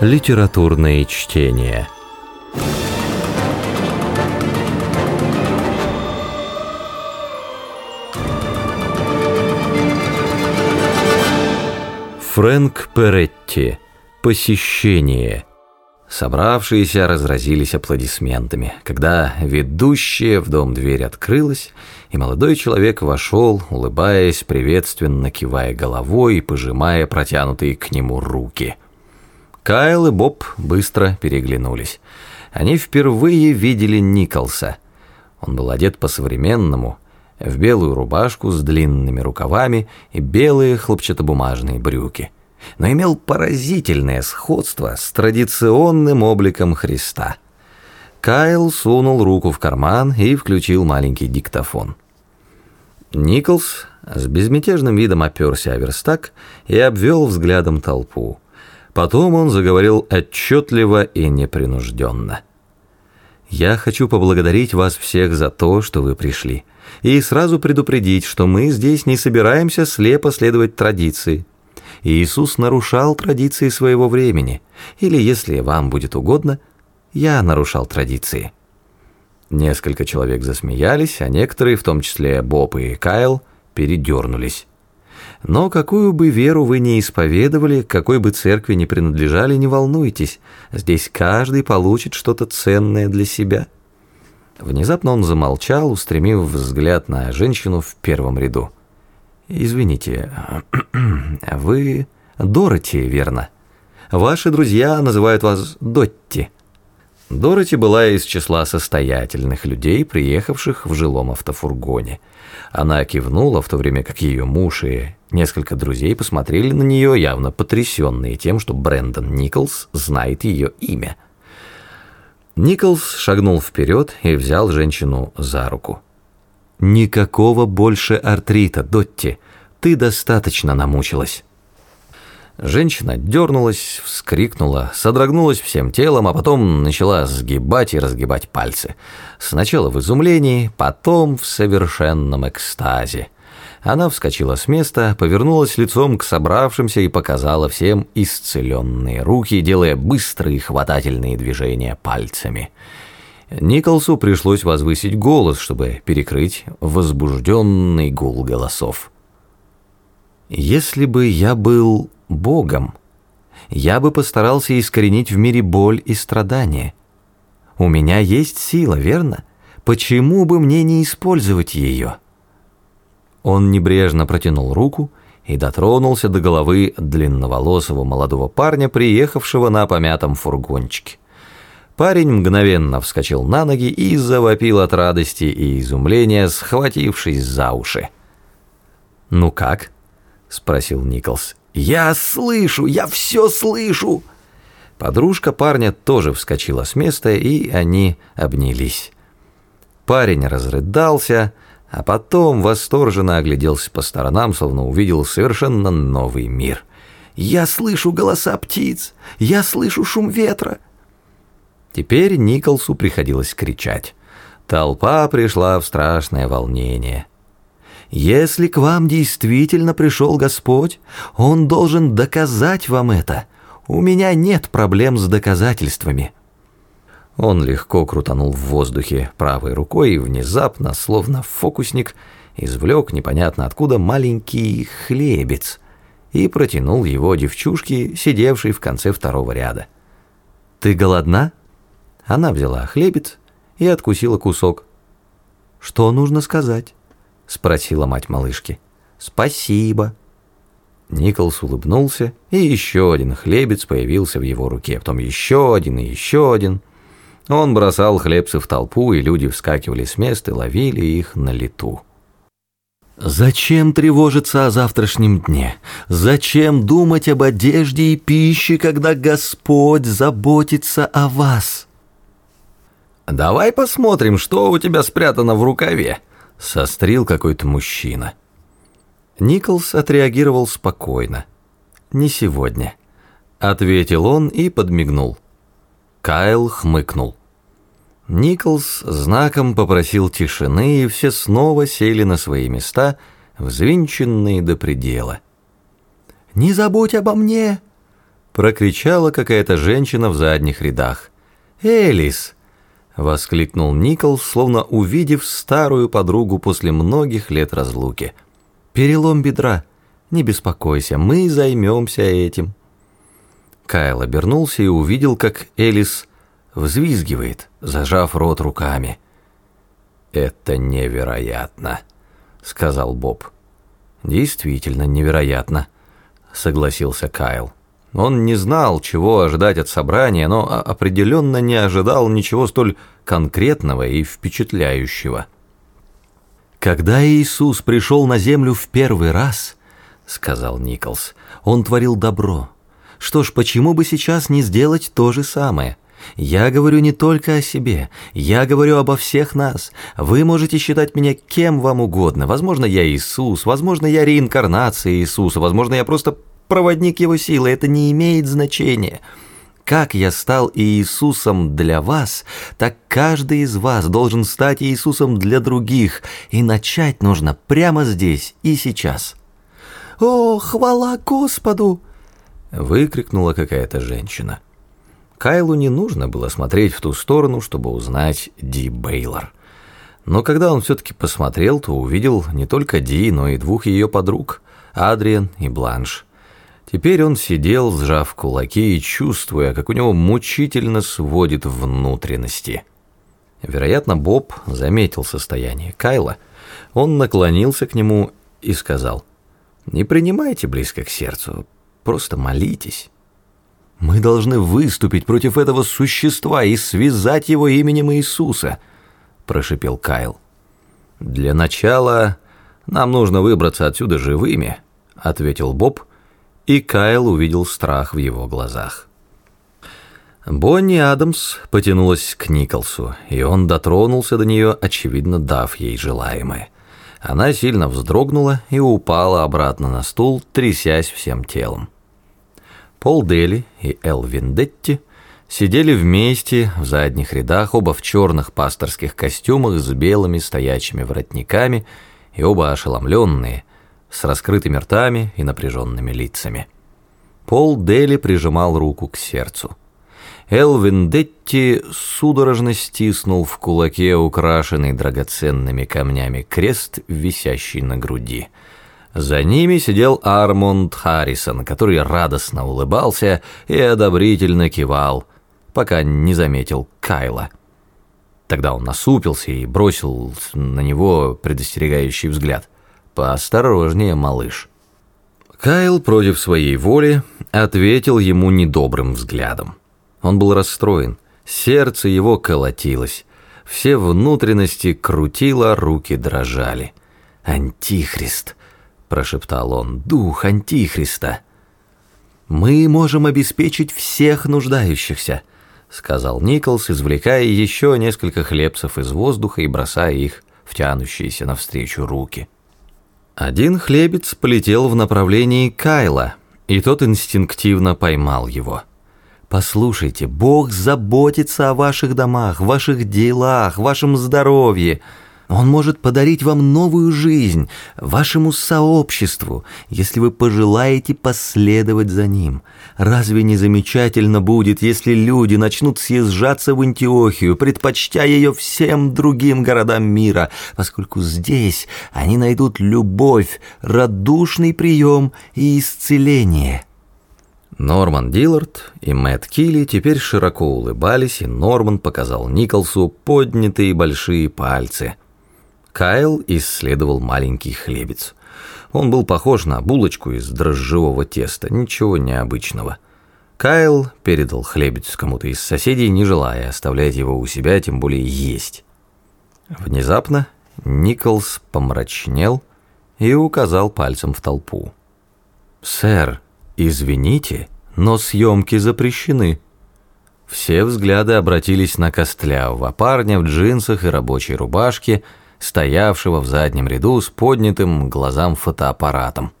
Литературные чтения. Фрэнк Перетти. Посещение. Собравшиеся разразились аплодисментами, когда ведущая в дом дверь открылась, и молодой человек вошел, улыбаясь, приветственно кивая головой и пожимая протянутые к нему руки. Кайл и Боб быстро переглянулись. Они впервые видели Николса. Он был одет по-современному, в белую рубашку с длинными рукавами и белые хлопчатобумажные брюки – но имел поразительное сходство с традиционным обликом Христа. Кайл сунул руку в карман и включил маленький диктофон. Николс с безмятежным видом оперся о верстак и обвел взглядом толпу. Потом он заговорил отчетливо и непринужденно. «Я хочу поблагодарить вас всех за то, что вы пришли, и сразу предупредить, что мы здесь не собираемся слепо следовать традиции. Иисус нарушал традиции своего времени, или, если вам будет угодно, я нарушал традиции. Несколько человек засмеялись, а некоторые, в том числе Боб и Кайл, передернулись. Но какую бы веру вы ни исповедовали, какой бы церкви ни принадлежали, не волнуйтесь, здесь каждый получит что-то ценное для себя. Внезапно он замолчал, устремив взгляд на женщину в первом ряду. «Извините, вы Дороти, верно? Ваши друзья называют вас Дотти». Дороти была из числа состоятельных людей, приехавших в жилом автофургоне. Она кивнула, в то время как ее муж и несколько друзей посмотрели на нее, явно потрясенные тем, что Брэндон Николс знает ее имя. Николс шагнул вперед и взял женщину за руку. «Никакого больше артрита, Дотти. Ты достаточно намучилась». Женщина дернулась, вскрикнула, содрогнулась всем телом, а потом начала сгибать и разгибать пальцы. Сначала в изумлении, потом в совершенном экстазе. Она вскочила с места, повернулась лицом к собравшимся и показала всем исцеленные руки, делая быстрые хватательные движения пальцами. Николсу пришлось возвысить голос, чтобы перекрыть возбужденный гул голосов. «Если бы я был Богом, я бы постарался искоренить в мире боль и страдания. У меня есть сила, верно? Почему бы мне не использовать ее?» Он небрежно протянул руку и дотронулся до головы длинноволосого молодого парня, приехавшего на помятом фургончике. Парень мгновенно вскочил на ноги и завопил от радости и изумления, схватившись за уши. «Ну как?» — спросил Николс. «Я слышу! Я все слышу!» Подружка парня тоже вскочила с места, и они обнялись. Парень разрыдался, а потом восторженно огляделся по сторонам, словно увидел совершенно новый мир. «Я слышу голоса птиц! Я слышу шум ветра!» Теперь Николсу приходилось кричать. Толпа пришла в страшное волнение. «Если к вам действительно пришел Господь, Он должен доказать вам это. У меня нет проблем с доказательствами». Он легко крутанул в воздухе правой рукой и внезапно, словно фокусник, извлек непонятно откуда маленький хлебец и протянул его девчушке, сидевшей в конце второго ряда. «Ты голодна?» Она взяла хлебец и откусила кусок. «Что нужно сказать?» — спросила мать малышки. «Спасибо». Николс улыбнулся, и еще один хлебец появился в его руке, потом еще один и еще один. Он бросал хлебцы в толпу, и люди вскакивали с места и ловили их на лету. Зачем тревожиться о завтрашнем дне? Зачем думать об одежде и пище, когда Господь заботится о вас? «Давай посмотрим, что у тебя спрятано в рукаве», — сострил какой-то мужчина. Николс отреагировал спокойно. «Не сегодня», — ответил он и подмигнул. Кайл хмыкнул. Николс знаком попросил тишины, и все снова сели на свои места, взвинченные до предела. «Не забудь обо мне!» Прокричала какая-то женщина в задних рядах. «Элис!» — воскликнул Николс, словно увидев старую подругу после многих лет разлуки. «Перелом бедра. Не беспокойся, мы займемся этим». Кайл обернулся и увидел, как Элис взвизгивает, зажав рот руками. «Это невероятно», — сказал Боб. «Действительно невероятно», — согласился Кайл. Он не знал, чего ожидать от собрания, но определенно не ожидал ничего столь конкретного и впечатляющего. «Когда Иисус пришел на землю в первый раз», — сказал Николс, — «он творил добро. Что ж, почему бы сейчас не сделать то же самое?» Я говорю не только о себе, я говорю обо всех нас. Вы можете считать меня кем вам угодно. Возможно, я Иисус, возможно, я реинкарнация Иисуса, возможно, я просто проводник Его силы. Это не имеет значения. Как я стал Иисусом для вас, так каждый из вас должен стать Иисусом для других, и начать нужно прямо здесь и сейчас. «О, хвала Господу!» — выкрикнула какая-то женщина. Кайлу не нужно было смотреть в ту сторону, чтобы узнать Ди Бейлор. Но когда он все-таки посмотрел, то увидел не только Ди, но и двух ее подруг, Адриан и Бланш. Теперь он сидел, сжав кулаки и чувствуя, как у него мучительно сводит внутренности. Вероятно, Боб заметил состояние Кайла. Он наклонился к нему и сказал, «Не принимайте близко к сердцу, просто молитесь». Мы должны выступить против этого существа и связать его именем Иисуса, прошипел Кайл. Для начала нам нужно выбраться отсюда живыми, ответил Боб, и Кайл увидел страх в его глазах. Бонни Адамс потянулась к Николсу, и он дотронулся до нее, очевидно, дав ей желаемое. Она сильно вздрогнула и упала обратно на стул, трясясь всем телом. Пол Дели и Эл Виндетти сидели вместе в задних рядах, оба в черных пасторских костюмах с белыми стоячими воротниками и оба ошеломленные, с раскрытыми ртами и напряженными лицами. Пол Дели прижимал руку к сердцу. Эл Виндетти судорожно стиснул в кулаке украшенный драгоценными камнями крест, висящий на груди – за ними сидел Армонд Харрисон, который радостно улыбался и одобрительно кивал, пока не заметил Кайла. Тогда он насупился и бросил на него предостерегающий взгляд. «Поосторожнее, малыш». Кайл против своей воли ответил ему недобрым взглядом. Он был расстроен, сердце его колотилось, все внутренности крутило, руки дрожали. «Антихрист!» прошептал он, дух Антихриста. Мы можем обеспечить всех нуждающихся, сказал Николс, извлекая еще несколько хлебцев из воздуха и бросая их в тянущиеся навстречу руки. Один хлебец полетел в направлении Кайла, и тот инстинктивно поймал его. «Послушайте, Бог заботится о ваших домах, ваших делах, вашем здоровье», он может подарить вам новую жизнь, вашему сообществу, если вы пожелаете последовать за ним. Разве не замечательно будет, если люди начнут съезжаться в Антиохию, предпочтя ее всем другим городам мира, поскольку здесь они найдут любовь, радушный прием и исцеление». Норман Диллард и Мэтт Килли теперь широко улыбались, и Норман показал Николсу поднятые большие пальцы – Кайл исследовал маленький хлебец. Он был похож на булочку из дрожжевого теста, ничего необычного. Кайл передал хлебец кому-то из соседей, не желая оставлять его у себя, тем более есть. Внезапно Николс помрачнел и указал пальцем в толпу. «Сэр, извините, но съемки запрещены». Все взгляды обратились на костлявого парня в джинсах и рабочей рубашке, стоявшего в заднем ряду с поднятым глазам фотоаппаратом.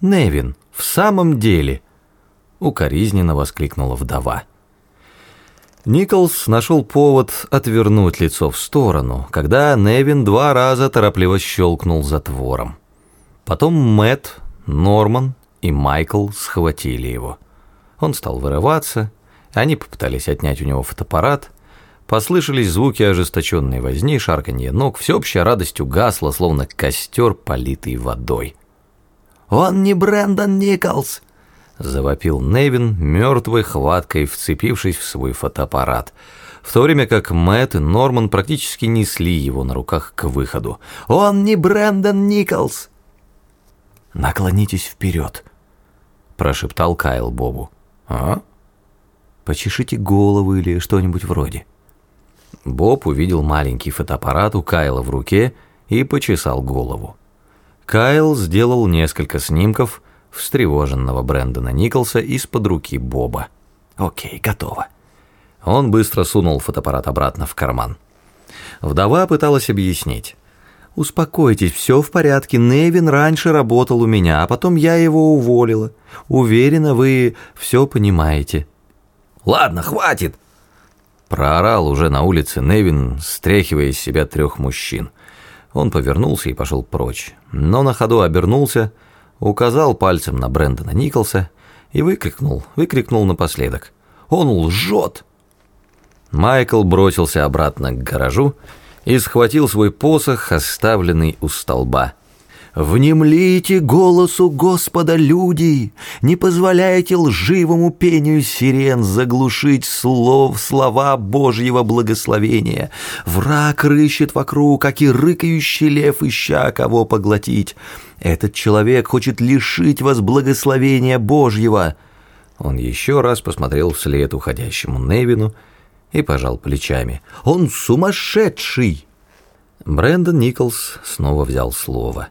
«Невин, в самом деле!» — укоризненно воскликнула вдова. Николс нашел повод отвернуть лицо в сторону, когда Невин два раза торопливо щелкнул затвором. Потом Мэтт, Норман и Майкл схватили его. Он стал вырываться, они попытались отнять у него фотоаппарат, послышались звуки ожесточенной возни, шарканье ног, всеобщая радость угасла, словно костер, политый водой. «Он не Брэндон Николс!» — завопил Невин, мертвой хваткой вцепившись в свой фотоаппарат, в то время как Мэтт и Норман практически несли его на руках к выходу. «Он не Брэндон Николс!» «Наклонитесь вперед!» — прошептал Кайл Бобу. «А?» «Почешите голову или что-нибудь вроде». Боб увидел маленький фотоаппарат у Кайла в руке и почесал голову. Кайл сделал несколько снимков встревоженного Брэндона Николса из-под руки Боба. «Окей, готово». Он быстро сунул фотоаппарат обратно в карман. Вдова пыталась объяснить. «Успокойтесь, все в порядке. Невин раньше работал у меня, а потом я его уволила. Уверена, вы все понимаете». «Ладно, хватит!» Проорал уже на улице Невин, стряхивая из себя трех мужчин. Он повернулся и пошел прочь, но на ходу обернулся, указал пальцем на Брэндона Николса и выкрикнул, выкрикнул напоследок. «Он лжет!» Майкл бросился обратно к гаражу и схватил свой посох, оставленный у столба. «Внемлите голосу Господа, люди! Не позволяйте лживому пению сирен заглушить слов, слова Божьего благословения. Враг рыщет вокруг, как и рыкающий лев, ища кого поглотить. Этот человек хочет лишить вас благословения Божьего». Он еще раз посмотрел вслед уходящему Невину и пожал плечами. «Он сумасшедший!» Брэндон Николс снова взял слово.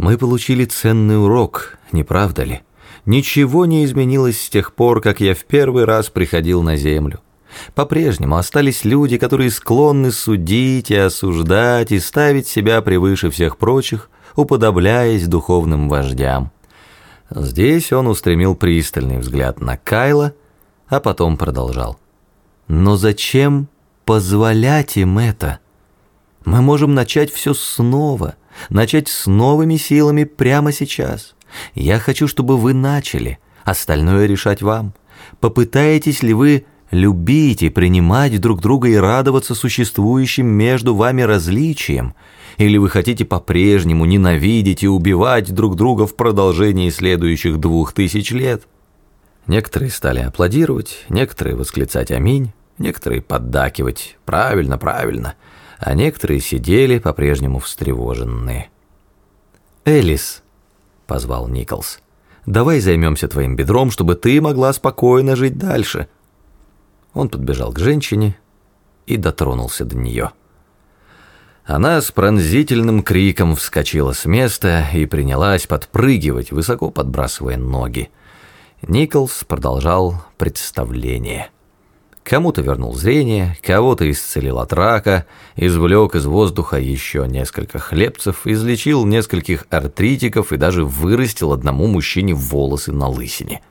«Мы получили ценный урок, не правда ли? Ничего не изменилось с тех пор, как я в первый раз приходил на Землю. По-прежнему остались люди, которые склонны судить и осуждать и ставить себя превыше всех прочих, уподобляясь духовным вождям». Здесь он устремил пристальный взгляд на Кайла, а потом продолжал. Но зачем позволять им это? Мы можем начать все снова, начать с новыми силами прямо сейчас. Я хочу, чтобы вы начали, остальное решать вам. Попытаетесь ли вы любить и принимать друг друга и радоваться существующим между вами различиям, или вы хотите по-прежнему ненавидеть и убивать друг друга в продолжении следующих двух тысяч лет? Некоторые стали аплодировать, некоторые восклицать «Аминь», некоторые поддакивать «правильно, правильно», а некоторые сидели по-прежнему встревоженные. «Элис», — позвал Николс, — «давай займемся твоим бедром, чтобы ты могла спокойно жить дальше». Он подбежал к женщине и дотронулся до нее. Она с пронзительным криком вскочила с места и принялась подпрыгивать, высоко подбрасывая ноги. Николс продолжал представление. Кому-то вернул зрение, кого-то исцелил от рака, извлек из воздуха еще несколько хлебцев, излечил нескольких артритиков и даже вырастил одному мужчине волосы на лысине.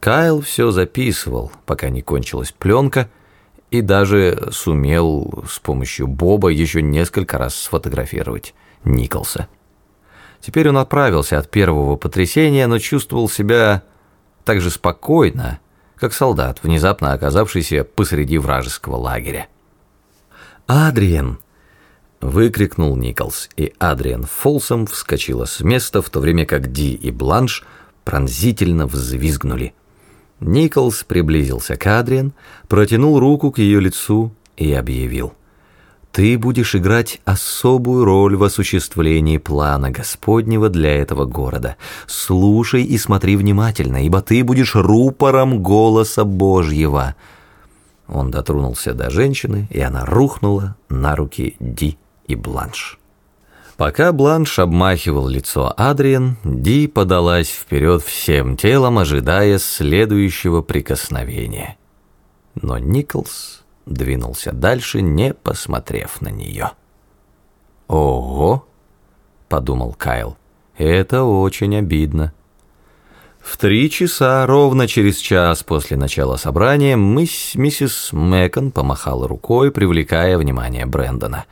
Кайл все записывал, пока не кончилась пленка, и даже сумел с помощью Боба еще несколько раз сфотографировать Николса. Теперь он отправился от первого потрясения, но чувствовал себя так же спокойно, как солдат, внезапно оказавшийся посреди вражеского лагеря. «Адриен!» — выкрикнул Николс, и Адриен Фолсом вскочила с места, в то время как Ди и Бланш пронзительно взвизгнули. Николс приблизился к Адриен, протянул руку к ее лицу и объявил — ты будешь играть особую роль в осуществлении плана Господнего для этого города. Слушай и смотри внимательно, ибо ты будешь рупором голоса Божьего». Он дотронулся до женщины, и она рухнула на руки Ди и Бланш. Пока Бланш обмахивал лицо Адриен, Ди подалась вперед всем телом, ожидая следующего прикосновения. Но Николс двинулся дальше, не посмотрев на нее. «Ого!» — подумал Кайл. «Это очень обидно». В три часа, ровно через час после начала собрания, мисс, миссис Мэкон помахала рукой, привлекая внимание Брэндона,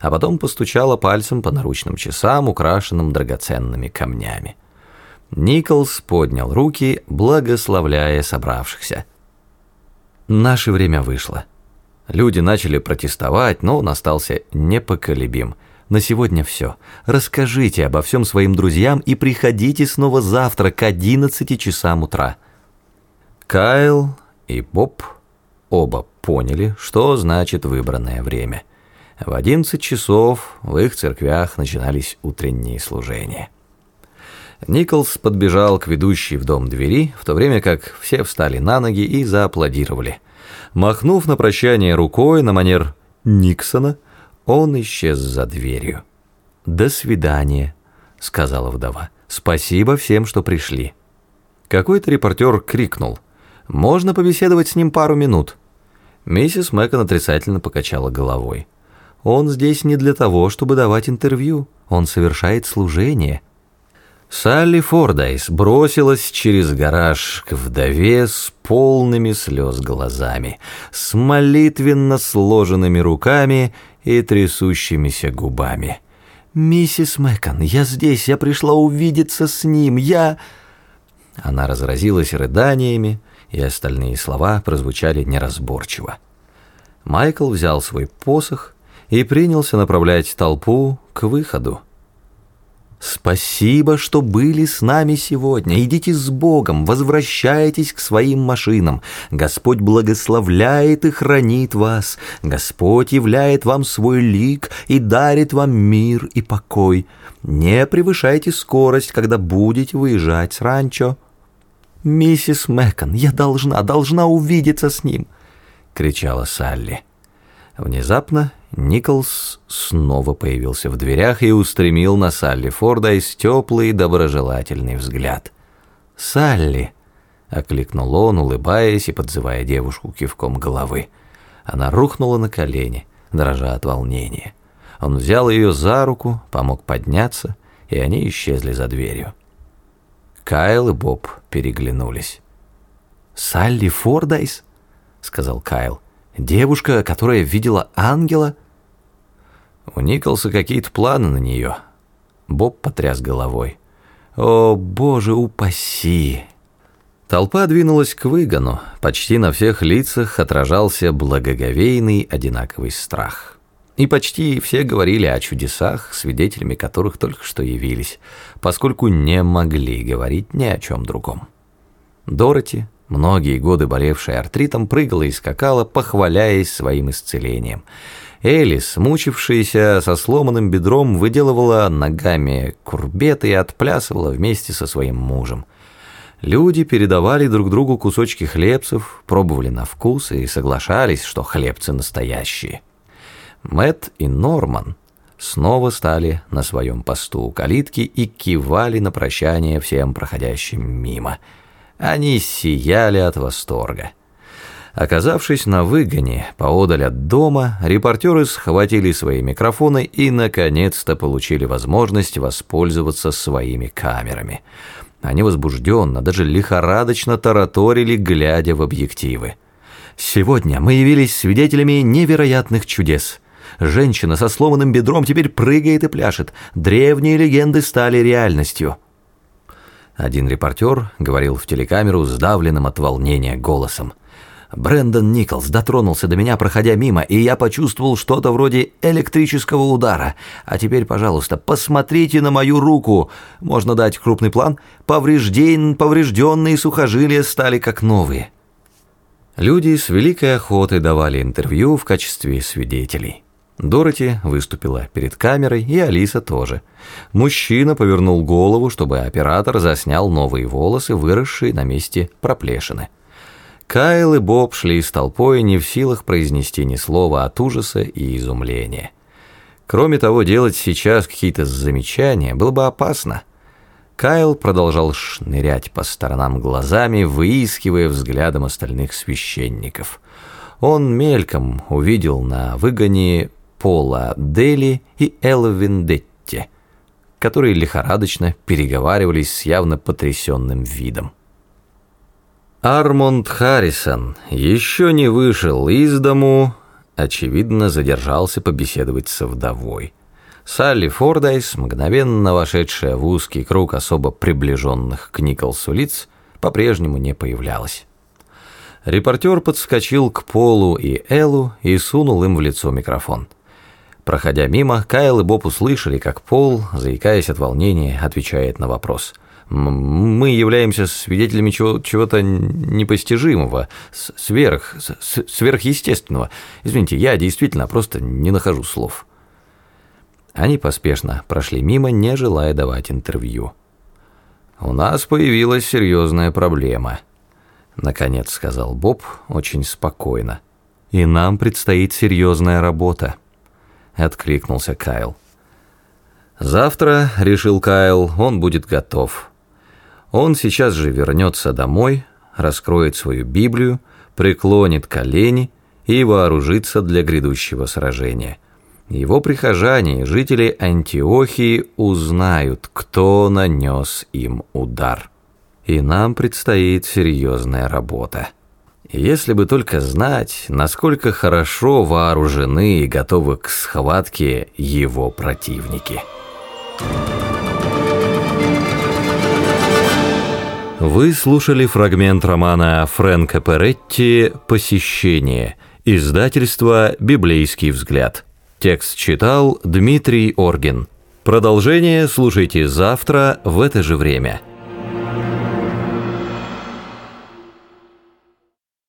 а потом постучала пальцем по наручным часам, украшенным драгоценными камнями. Николс поднял руки, благословляя собравшихся. Наше время вышло. Люди начали протестовать, но он остался непоколебим. На сегодня все. Расскажите обо всем своим друзьям и приходите снова завтра к 11 часам утра. Кайл и Боб оба поняли, что значит выбранное время. В 11 часов в их церквях начинались утренние служения. Николс подбежал к ведущей в дом двери, в то время как все встали на ноги и зааплодировали. Махнув на прощание рукой на манер Никсона, он исчез за дверью. «До свидания», — сказала вдова. «Спасибо всем, что пришли». Какой-то репортер крикнул. «Можно побеседовать с ним пару минут?» Миссис Мэкон отрицательно покачала головой. «Он здесь не для того, чтобы давать интервью. Он совершает служение». Салли Фордайс бросилась через гараж к вдове с полными слез глазами, с молитвенно сложенными руками и трясущимися губами. «Миссис Мэкон, я здесь, я пришла увидеться с ним, я...» Она разразилась рыданиями, и остальные слова прозвучали неразборчиво. Майкл взял свой посох и принялся направлять толпу к выходу. «Спасибо, что были с нами сегодня. Идите с Богом, возвращайтесь к своим машинам. Господь благословляет и хранит вас. Господь являет вам свой лик и дарит вам мир и покой. Не превышайте скорость, когда будете выезжать с ранчо». «Миссис Мэкон, я должна, должна увидеться с ним!» — кричала Салли. Внезапно Николс снова появился в дверях и устремил на Салли Фордайс теплый доброжелательный взгляд. «Салли!» — окликнул он, улыбаясь и подзывая девушку кивком головы. Она рухнула на колени, дрожа от волнения. Он взял ее за руку, помог подняться, и они исчезли за дверью. Кайл и Боб переглянулись. «Салли Фордайс?» — сказал Кайл. «Девушка, которая видела ангела?» У Николса какие-то планы на нее. Боб потряс головой. О, боже упаси! Толпа двинулась к выгону. Почти на всех лицах отражался благоговейный одинаковый страх. И почти все говорили о чудесах, свидетелями которых только что явились, поскольку не могли говорить ни о чем другом. Дороти, многие годы болевшая артритом, прыгала и скакала, похваляясь своим исцелением – Элис, мучившаяся со сломанным бедром, выделывала ногами курбеты и отплясывала вместе со своим мужем. Люди передавали друг другу кусочки хлебцев, пробовали на вкус и соглашались, что хлебцы настоящие. Мэт и Норман снова стали на своем посту у калитки и кивали на прощание всем проходящим мимо. Они сияли от восторга. Оказавшись на выгоне, поодаль от дома, репортеры схватили свои микрофоны и, наконец-то, получили возможность воспользоваться своими камерами. Они возбужденно, даже лихорадочно тараторили, глядя в объективы. «Сегодня мы явились свидетелями невероятных чудес». Женщина со сломанным бедром теперь прыгает и пляшет. Древние легенды стали реальностью. Один репортер говорил в телекамеру сдавленным от волнения голосом. Брэндон Николс дотронулся до меня, проходя мимо, и я почувствовал что-то вроде электрического удара. А теперь, пожалуйста, посмотрите на мою руку. Можно дать крупный план. Поврежден... Поврежденные сухожилия стали как новые. Люди с великой охотой давали интервью в качестве свидетелей. Дороти выступила перед камерой, и Алиса тоже. Мужчина повернул голову, чтобы оператор заснял новые волосы, выросшие на месте проплешины. Кайл и Боб шли с толпой, не в силах произнести ни слова от ужаса и изумления. Кроме того, делать сейчас какие-то замечания было бы опасно. Кайл продолжал шнырять по сторонам глазами, выискивая взглядом остальных священников. Он мельком увидел на выгоне Пола Дели и Элла Вендетти, которые лихорадочно переговаривались с явно потрясенным видом. Армонд Харрисон еще не вышел из дому, очевидно, задержался побеседовать со вдовой. Салли Фордайс, мгновенно вошедшая в узкий круг особо приближенных к Николсу лиц, по-прежнему не появлялась. Репортер подскочил к Полу и Эллу и сунул им в лицо микрофон. Проходя мимо, Кайл и Боб услышали, как Пол, заикаясь от волнения, отвечает на вопрос. «Мы являемся свидетелями чего-то непостижимого, сверх, сверхъестественного. Извините, я действительно просто не нахожу слов». Они поспешно прошли мимо, не желая давать интервью. «У нас появилась серьезная проблема», — наконец сказал Боб очень спокойно. «И нам предстоит серьезная работа», — откликнулся Кайл. «Завтра, — решил Кайл, — он будет готов. Он сейчас же вернется домой, раскроет свою Библию, преклонит колени и вооружится для грядущего сражения». Его прихожане, жители Антиохии, узнают, кто нанес им удар. И нам предстоит серьезная работа. Если бы только знать, насколько хорошо вооружены и готовы к схватке его противники. Вы слушали фрагмент романа Фрэнка Перетти «Посещение», издательство «Библейский взгляд». Текст читал Дмитрий Оргин. Продолжение слушайте завтра в это же время.